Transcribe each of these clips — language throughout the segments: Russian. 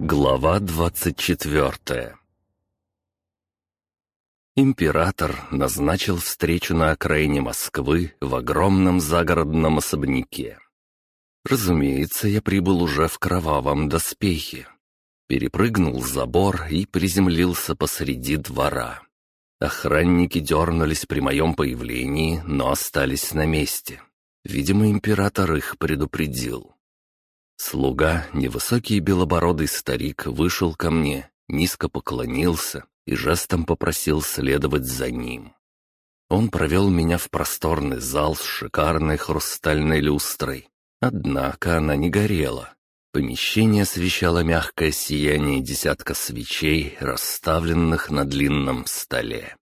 Глава двадцать четвертая Император назначил встречу на окраине Москвы в огромном загородном особняке. Разумеется, я прибыл уже в кровавом доспехе. Перепрыгнул забор и приземлился посреди двора. Охранники дернулись при моем появлении, но остались на месте. Видимо, император их предупредил. Слуга, невысокий белобородый старик, вышел ко мне, низко поклонился и жестом попросил следовать за ним. Он провел меня в просторный зал с шикарной хрустальной люстрой. Однако она не горела. Помещение освещало мягкое сияние десятка свечей, расставленных на длинном столе.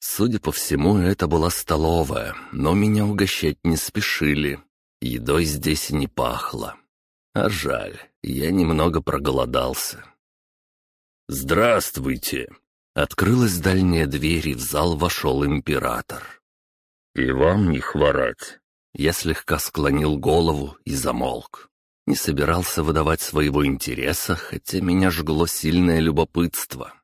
Судя по всему, это была столовая, но меня угощать не спешили. Едой здесь не пахло. А жаль, я немного проголодался. «Здравствуйте!» Открылась дальняя дверь, и в зал вошел император. «И вам не хворать!» Я слегка склонил голову и замолк. Не собирался выдавать своего интереса, хотя меня жгло сильное любопытство.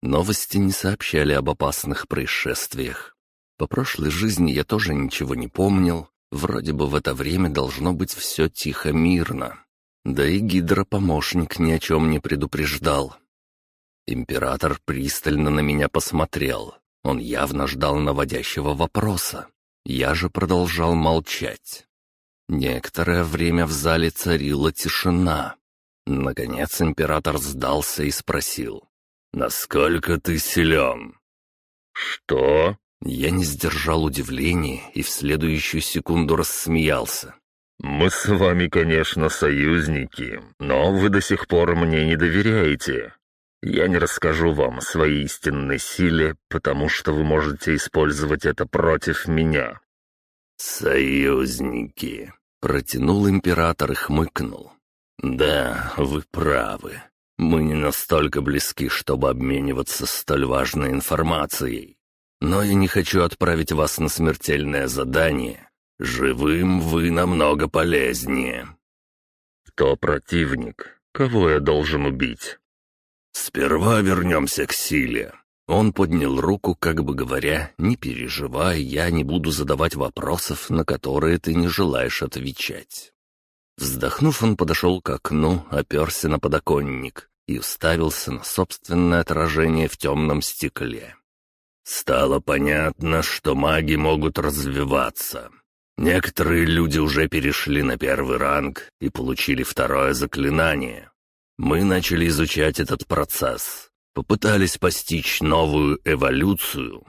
Новости не сообщали об опасных происшествиях. По прошлой жизни я тоже ничего не помнил. Вроде бы в это время должно быть все тихо-мирно. Да и гидропомощник ни о чем не предупреждал. Император пристально на меня посмотрел. Он явно ждал наводящего вопроса. Я же продолжал молчать. Некоторое время в зале царила тишина. Наконец император сдался и спросил. «Насколько ты силен?» «Что?» Я не сдержал удивления и в следующую секунду рассмеялся. «Мы с вами, конечно, союзники, но вы до сих пор мне не доверяете. Я не расскажу вам о своей истинной силе, потому что вы можете использовать это против меня». «Союзники», — протянул император и хмыкнул. «Да, вы правы. Мы не настолько близки, чтобы обмениваться столь важной информацией. Но я не хочу отправить вас на смертельное задание, Живым вы намного полезнее. Кто противник? Кого я должен убить? Сперва вернемся к силе. Он поднял руку, как бы говоря, «Не переживай, я не буду задавать вопросов, на которые ты не желаешь отвечать». Вздохнув, он подошел к окну, оперся на подоконник и уставился на собственное отражение в темном стекле. Стало понятно, что маги могут развиваться. Некоторые люди уже перешли на первый ранг и получили второе заклинание. Мы начали изучать этот процесс, попытались постичь новую эволюцию.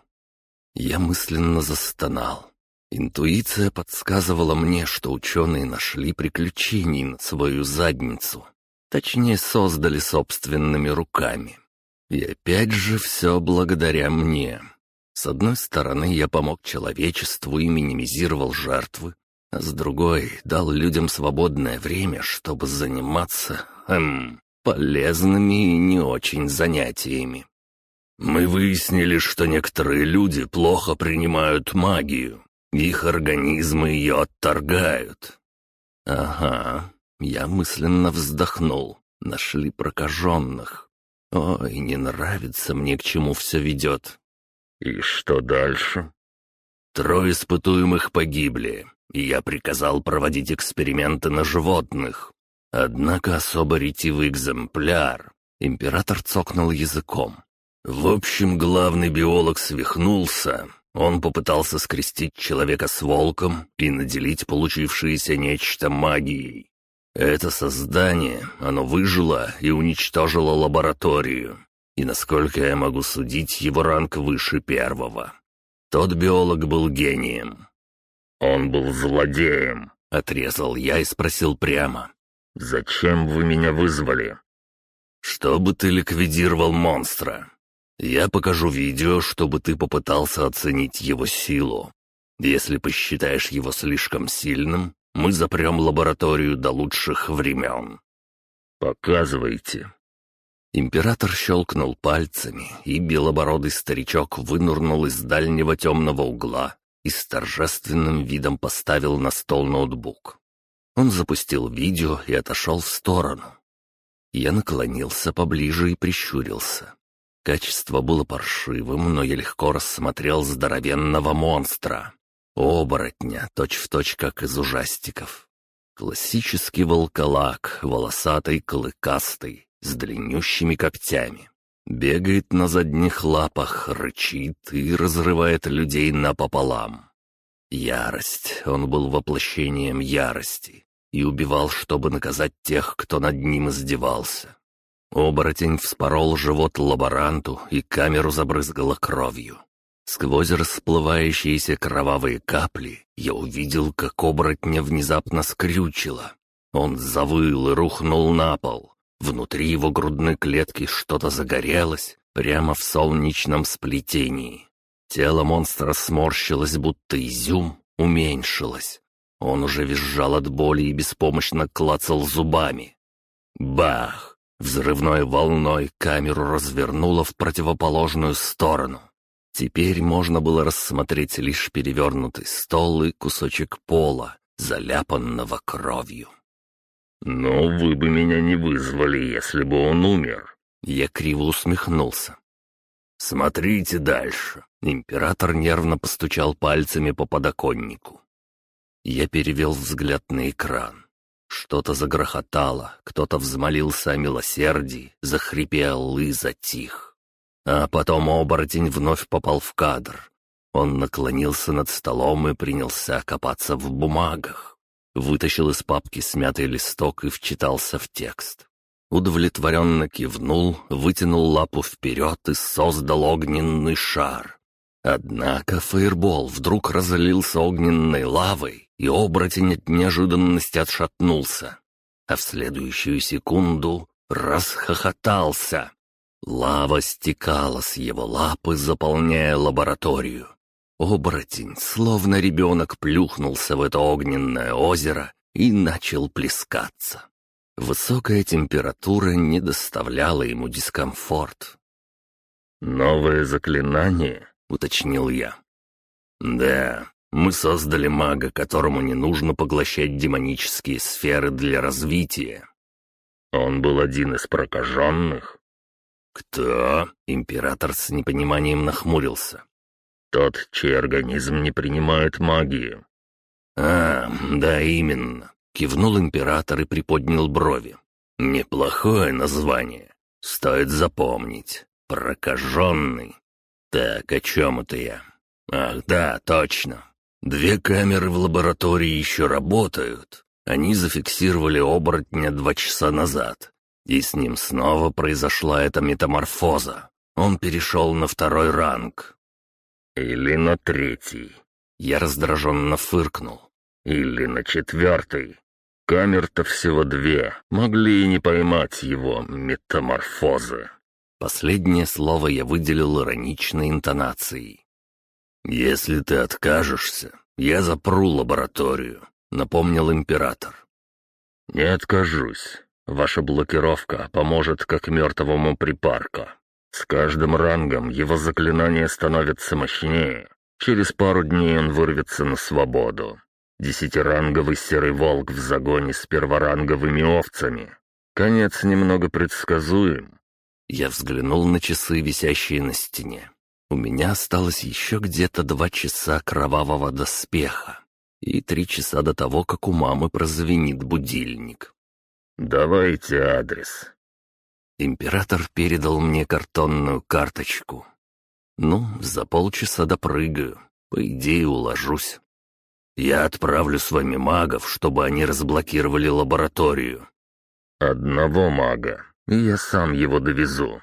Я мысленно застонал. Интуиция подсказывала мне, что ученые нашли приключений на свою задницу. Точнее, создали собственными руками. И опять же все благодаря мне. С одной стороны, я помог человечеству и минимизировал жертвы, а с другой дал людям свободное время, чтобы заниматься, эм, полезными и не очень занятиями. Мы выяснили, что некоторые люди плохо принимают магию. Их организмы ее отторгают. Ага, я мысленно вздохнул. Нашли прокаженных. Ой, не нравится мне, к чему все ведет. «И что дальше?» «Трое испытуемых погибли, и я приказал проводить эксперименты на животных. Однако особо ретивый экземпляр...» Император цокнул языком. «В общем, главный биолог свихнулся. Он попытался скрестить человека с волком и наделить получившееся нечто магией. Это создание, оно выжило и уничтожило лабораторию и, насколько я могу судить, его ранг выше первого. Тот биолог был гением. «Он был злодеем», — отрезал я и спросил прямо. «Зачем вы меня вызвали?» «Чтобы ты ликвидировал монстра. Я покажу видео, чтобы ты попытался оценить его силу. Если посчитаешь его слишком сильным, мы запрем лабораторию до лучших времен». «Показывайте», Император щелкнул пальцами, и белобородый старичок вынурнул из дальнего темного угла и с торжественным видом поставил на стол ноутбук. Он запустил видео и отошел в сторону. Я наклонился поближе и прищурился. Качество было паршивым, но я легко рассмотрел здоровенного монстра. Оборотня, точь-в-точь, точь, как из ужастиков. Классический волколак, волосатый, клыкастый, с длиннющими когтями. Бегает на задних лапах, рычит и разрывает людей напополам. Ярость, он был воплощением ярости и убивал, чтобы наказать тех, кто над ним издевался. Оборотень вспорол живот лаборанту и камеру забрызгала кровью. Сквозь расплывающиеся кровавые капли я увидел, как оборотня внезапно скрючило. Он завыл и рухнул на пол. Внутри его грудной клетки что-то загорелось, прямо в солнечном сплетении. Тело монстра сморщилось, будто изюм, уменьшилось. Он уже визжал от боли и беспомощно клацал зубами. Бах! Взрывной волной камеру развернуло в противоположную сторону. Теперь можно было рассмотреть лишь перевернутый стол и кусочек пола, заляпанного кровью. «Но вы бы меня не вызвали, если бы он умер». Я криво усмехнулся. «Смотрите дальше». Император нервно постучал пальцами по подоконнику. Я перевел взгляд на экран. Что-то загрохотало, кто-то взмолился о милосердии, захрипел и затих. А потом оборотень вновь попал в кадр. Он наклонился над столом и принялся копаться в бумагах. Вытащил из папки смятый листок и вчитался в текст. Удовлетворенно кивнул, вытянул лапу вперед и создал огненный шар. Однако фаербол вдруг разлился огненной лавой, и оборотень от неожиданности отшатнулся. А в следующую секунду расхохотался. Лава стекала с его лапы, заполняя лабораторию. Оборотень, словно ребенок, плюхнулся в это огненное озеро и начал плескаться. Высокая температура не доставляла ему дискомфорт. «Новое заклинание?» — уточнил я. «Да, мы создали мага, которому не нужно поглощать демонические сферы для развития». «Он был один из прокаженных?» «Кто?» — император с непониманием нахмурился. «Тот, чей организм не принимает магию». «А, да, именно», — кивнул император и приподнял брови. «Неплохое название. Стоит запомнить. Прокаженный. Так, о чем это я? Ах, да, точно. Две камеры в лаборатории еще работают. Они зафиксировали оборотня два часа назад. И с ним снова произошла эта метаморфоза. Он перешел на второй ранг. «Или на третий». Я раздраженно фыркнул. «Или на четвертый. Камер-то всего две. Могли и не поймать его метаморфозы». Последнее слово я выделил ироничной интонацией. «Если ты откажешься, я запру лабораторию», — напомнил император. «Не откажусь. Ваша блокировка поможет как мертвому припарка. С каждым рангом его заклинание становится мощнее. Через пару дней он вырвется на свободу. Десятиранговый серый волк в загоне с перворанговыми овцами. Конец немного предсказуем, я взглянул на часы, висящие на стене. У меня осталось еще где-то два часа кровавого доспеха и три часа до того, как у мамы прозвенит будильник. «Давайте адрес». Император передал мне картонную карточку. Ну, за полчаса допрыгаю, по идее уложусь. Я отправлю с вами магов, чтобы они разблокировали лабораторию. Одного мага, и я сам его довезу».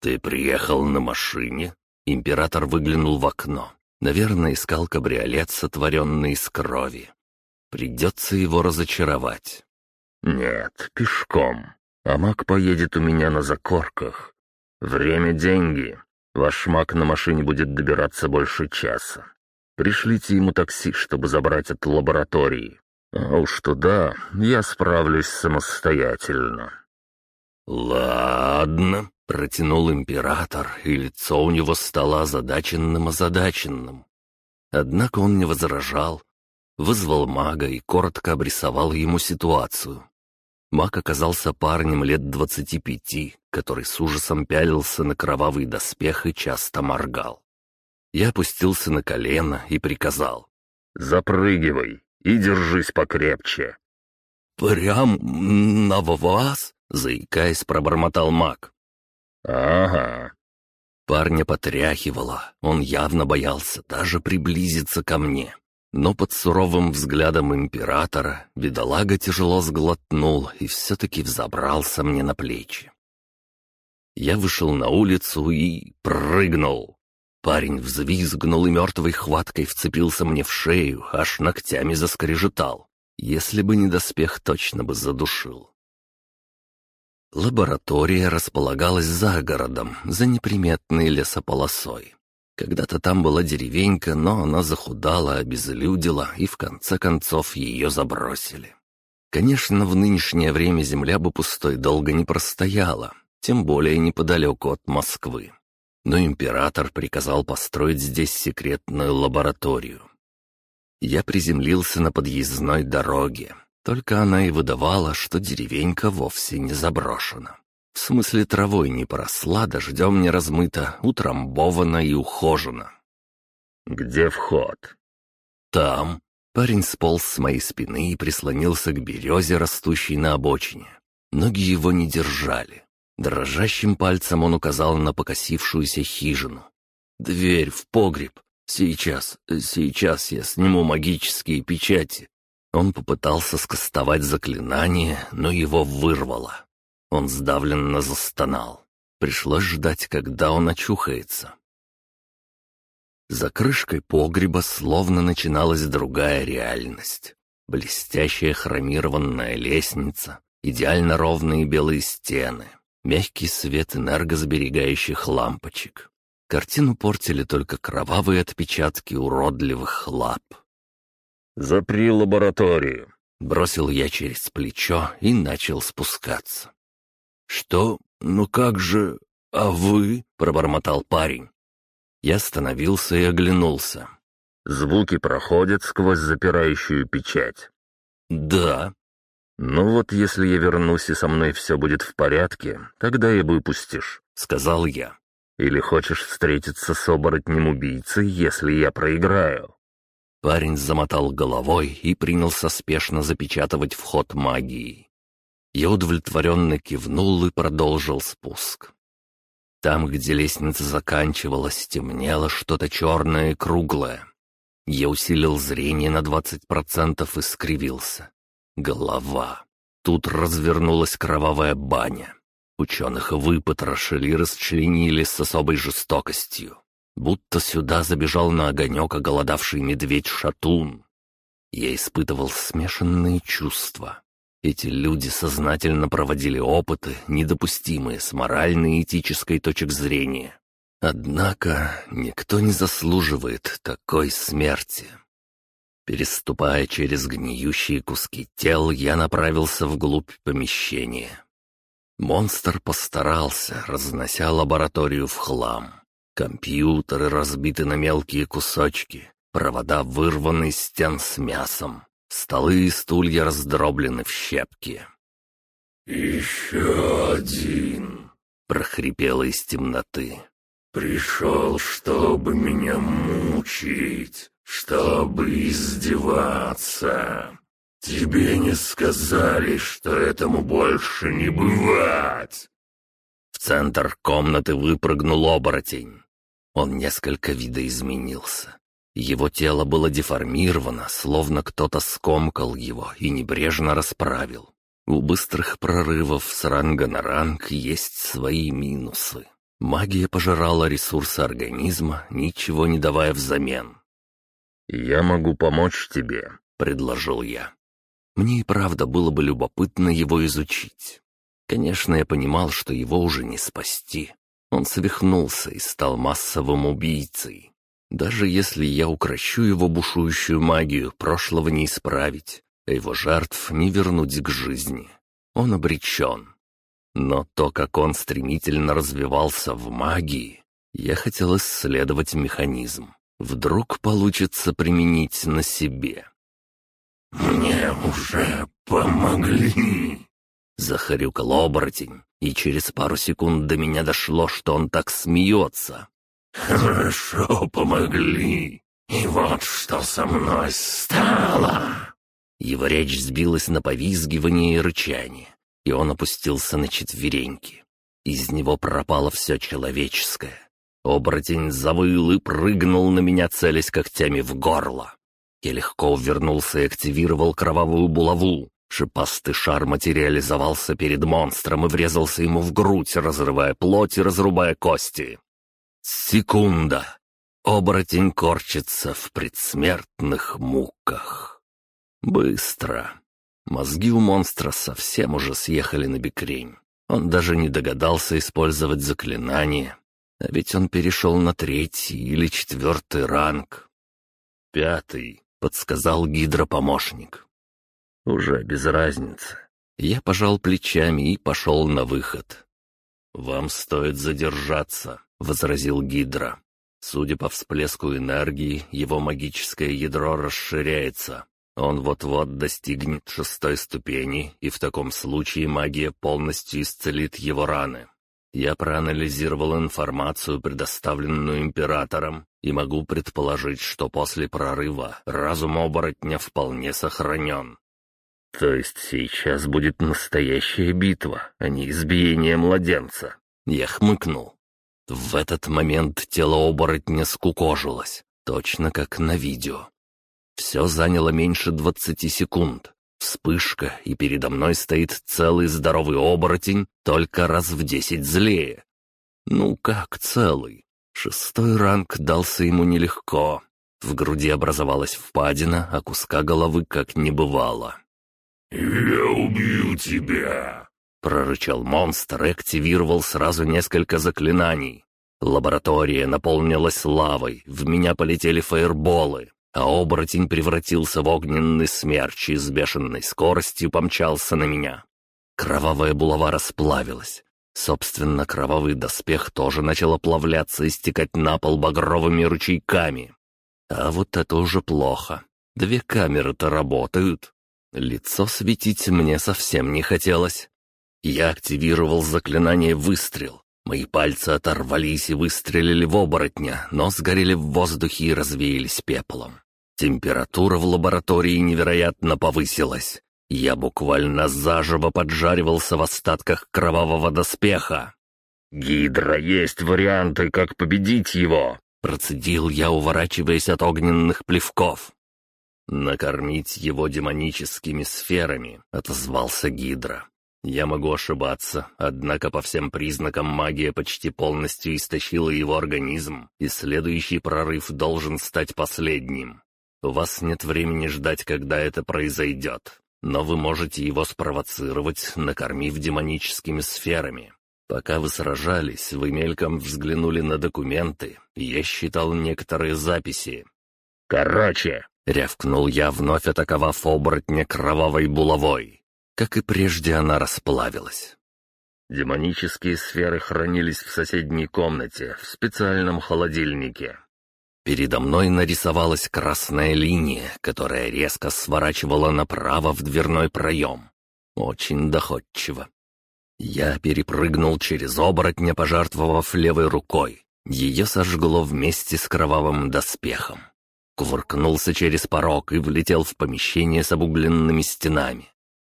«Ты приехал на машине?» Император выглянул в окно. Наверное, искал кабриолет, сотворенный из крови. Придется его разочаровать. «Нет, пешком. А маг поедет у меня на закорках. Время — деньги. Ваш маг на машине будет добираться больше часа. Пришлите ему такси, чтобы забрать от лаборатории. А уж туда я справлюсь самостоятельно». «Ладно», — протянул император, и лицо у него стало озадаченным-озадаченным. Однако он не возражал, вызвал мага и коротко обрисовал ему ситуацию. Маг оказался парнем лет двадцати пяти, который с ужасом пялился на кровавый доспех и часто моргал. Я опустился на колено и приказал. «Запрыгивай и держись покрепче». «Прям на вас?» — заикаясь, пробормотал маг. «Ага». Парня потряхивало, он явно боялся даже приблизиться ко мне. Но под суровым взглядом императора бедолага тяжело сглотнул и все-таки взобрался мне на плечи. Я вышел на улицу и прыгнул. Парень взвизгнул и мертвой хваткой вцепился мне в шею, аж ногтями заскрежетал. Если бы не доспех, точно бы задушил. Лаборатория располагалась за городом, за неприметной лесополосой. Когда-то там была деревенька, но она захудала, обезлюдила, и в конце концов ее забросили. Конечно, в нынешнее время земля бы пустой долго не простояла, тем более неподалеку от Москвы. Но император приказал построить здесь секретную лабораторию. Я приземлился на подъездной дороге, только она и выдавала, что деревенька вовсе не заброшена. В смысле, травой не поросла, дождем не размыта, утрамбована и ухожена. «Где вход?» «Там». Парень сполз с моей спины и прислонился к березе, растущей на обочине. Ноги его не держали. Дрожащим пальцем он указал на покосившуюся хижину. «Дверь в погреб. Сейчас, сейчас я сниму магические печати». Он попытался скостовать заклинание, но его вырвало. Он сдавленно застонал. Пришлось ждать, когда он очухается. За крышкой погреба словно начиналась другая реальность. Блестящая хромированная лестница, идеально ровные белые стены, мягкий свет энергосберегающих лампочек. Картину портили только кровавые отпечатки уродливых лап. «Запри лабораторию», — бросил я через плечо и начал спускаться. «Что? Ну как же... А вы?» — пробормотал парень. Я остановился и оглянулся. «Звуки проходят сквозь запирающую печать». «Да». «Ну вот если я вернусь и со мной все будет в порядке, тогда и выпустишь», — сказал я. «Или хочешь встретиться с оборотнем-убийцей, если я проиграю?» Парень замотал головой и принялся спешно запечатывать вход магии. Я удовлетворенно кивнул и продолжил спуск. Там, где лестница заканчивалась, темнело что-то черное и круглое. Я усилил зрение на двадцать процентов и скривился. Голова. Тут развернулась кровавая баня. Ученых выпотрошили и расчленили с особой жестокостью. Будто сюда забежал на огонек оголодавший медведь-шатун. Я испытывал смешанные чувства. Эти люди сознательно проводили опыты, недопустимые с моральной и этической точек зрения. Однако никто не заслуживает такой смерти. Переступая через гниющие куски тел, я направился вглубь помещения. Монстр постарался, разнося лабораторию в хлам. Компьютеры разбиты на мелкие кусочки, провода вырваны из стен с мясом. Столы и стулья раздроблены в щепки. «Еще один!» — прохрипело из темноты. «Пришел, чтобы меня мучить, чтобы издеваться. Тебе не сказали, что этому больше не бывать!» В центр комнаты выпрыгнул оборотень. Он несколько видоизменился. Его тело было деформировано, словно кто-то скомкал его и небрежно расправил. У быстрых прорывов с ранга на ранг есть свои минусы. Магия пожирала ресурсы организма, ничего не давая взамен. «Я могу помочь тебе», — предложил я. Мне и правда было бы любопытно его изучить. Конечно, я понимал, что его уже не спасти. Он свихнулся и стал массовым убийцей. Даже если я укращу его бушующую магию, прошлого не исправить, а его жертв не вернуть к жизни. Он обречен. Но то, как он стремительно развивался в магии, я хотел исследовать механизм. Вдруг получится применить на себе. «Мне уже помогли!» Захарюкал оборотень, и через пару секунд до меня дошло, что он так смеется. «Хорошо помогли. И вот что со мной стало!» Его речь сбилась на повизгивание и рычание, и он опустился на четвереньки. Из него пропало все человеческое. Оборотень завыл и прыгнул на меня, целясь когтями в горло. Я легко увернулся и активировал кровавую булаву. Шипастый шар материализовался перед монстром и врезался ему в грудь, разрывая плоть и разрубая кости. Секунда. Оборотень корчится в предсмертных муках. Быстро. Мозги у монстра совсем уже съехали на бекрень. Он даже не догадался использовать заклинание. А ведь он перешел на третий или четвертый ранг. «Пятый», — подсказал гидропомощник. «Уже без разницы». Я пожал плечами и пошел на выход. «Вам стоит задержаться», — возразил Гидра. «Судя по всплеску энергии, его магическое ядро расширяется. Он вот-вот достигнет шестой ступени, и в таком случае магия полностью исцелит его раны. Я проанализировал информацию, предоставленную императором, и могу предположить, что после прорыва разум оборотня вполне сохранен. То есть сейчас будет настоящая битва, а не избиение младенца. Я хмыкнул. В этот момент тело оборотня скукожилось, точно как на видео. Все заняло меньше двадцати секунд. Вспышка, и передо мной стоит целый здоровый оборотень, только раз в десять злее. Ну как целый? Шестой ранг дался ему нелегко. В груди образовалась впадина, а куска головы как не бывало. «Я убью тебя!» — прорычал монстр и активировал сразу несколько заклинаний. Лаборатория наполнилась лавой, в меня полетели фаерболы а оборотень превратился в огненный смерч и с бешеной скоростью помчался на меня. Кровавая булава расплавилась. Собственно, кровавый доспех тоже начал оплавляться и стекать на пол багровыми ручейками. А вот это уже плохо. Две камеры-то работают. Лицо светить мне совсем не хотелось. Я активировал заклинание «Выстрел», Мои пальцы оторвались и выстрелили в оборотня, но сгорели в воздухе и развеялись пеплом. Температура в лаборатории невероятно повысилась. Я буквально заживо поджаривался в остатках кровавого доспеха. «Гидра, есть варианты, как победить его!» Процедил я, уворачиваясь от огненных плевков. «Накормить его демоническими сферами», — отозвался Гидра. Я могу ошибаться, однако по всем признакам магия почти полностью истощила его организм, и следующий прорыв должен стать последним. У вас нет времени ждать, когда это произойдет, но вы можете его спровоцировать, накормив демоническими сферами. Пока вы сражались, вы мельком взглянули на документы, и я считал некоторые записи. «Короче!» — рявкнул я, вновь атаковав оборотня кровавой булавой. Как и прежде, она расплавилась. Демонические сферы хранились в соседней комнате, в специальном холодильнике. Передо мной нарисовалась красная линия, которая резко сворачивала направо в дверной проем. Очень доходчиво. Я перепрыгнул через оборотня, пожертвовав левой рукой. Ее сожгло вместе с кровавым доспехом. Кувыркнулся через порог и влетел в помещение с обугленными стенами.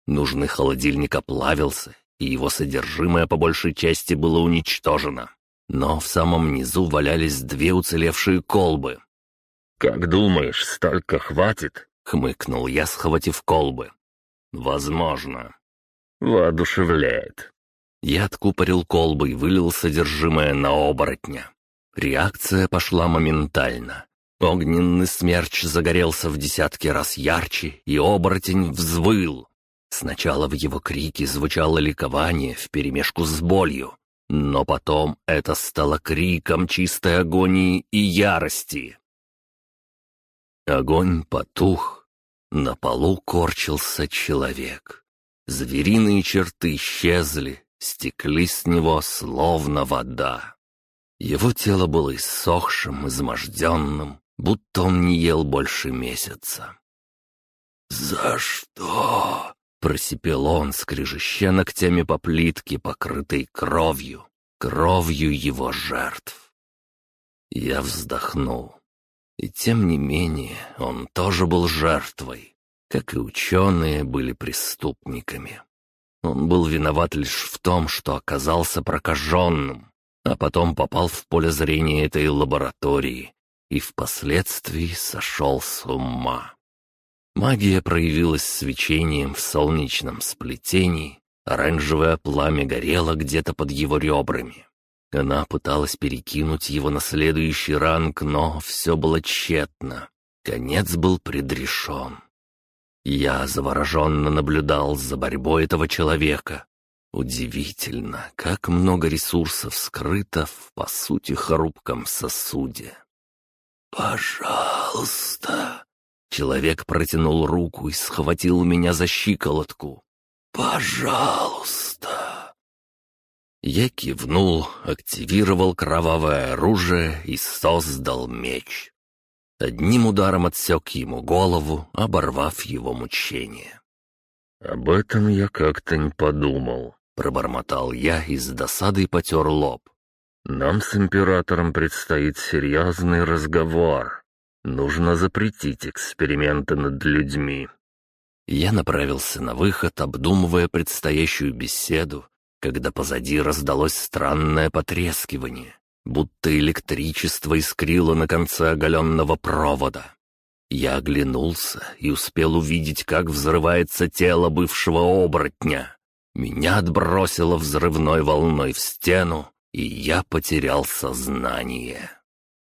Нужный холодильник оплавился, и его содержимое по большей части было уничтожено. Но в самом низу валялись две уцелевшие колбы. «Как думаешь, столько хватит?» — хмыкнул я, схватив колбы. «Возможно». «Воодушевляет». Я откупорил колбы и вылил содержимое на оборотня. Реакция пошла моментально. Огненный смерч загорелся в десятки раз ярче, и оборотень взвыл. Сначала в его крике звучало ликование вперемешку с болью, но потом это стало криком чистой агонии и ярости. Огонь потух, на полу корчился человек. Звериные черты исчезли, стекли с него словно вода. Его тело было иссохшим, изможденным, будто он не ел больше месяца. «За что?» Просипел он, скрежеща ногтями по плитке, покрытой кровью, кровью его жертв. Я вздохнул. И тем не менее, он тоже был жертвой, как и ученые были преступниками. Он был виноват лишь в том, что оказался прокаженным, а потом попал в поле зрения этой лаборатории и впоследствии сошел с ума. Магия проявилась свечением в солнечном сплетении, оранжевое пламя горело где-то под его ребрами. Она пыталась перекинуть его на следующий ранг, но все было тщетно. Конец был предрешен. Я завороженно наблюдал за борьбой этого человека. Удивительно, как много ресурсов скрыто в, по сути, хрупком сосуде. «Пожалуйста!» Человек протянул руку и схватил меня за щиколотку. «Пожалуйста!» Я кивнул, активировал кровавое оружие и создал меч. Одним ударом отсек ему голову, оборвав его мучение. «Об этом я как-то не подумал», — пробормотал я и с досадой потер лоб. «Нам с императором предстоит серьезный разговор. Нужно запретить эксперименты над людьми». Я направился на выход, обдумывая предстоящую беседу, когда позади раздалось странное потрескивание будто электричество искрило на конце оголенного провода. Я оглянулся и успел увидеть, как взрывается тело бывшего оборотня. Меня отбросило взрывной волной в стену, и я потерял сознание.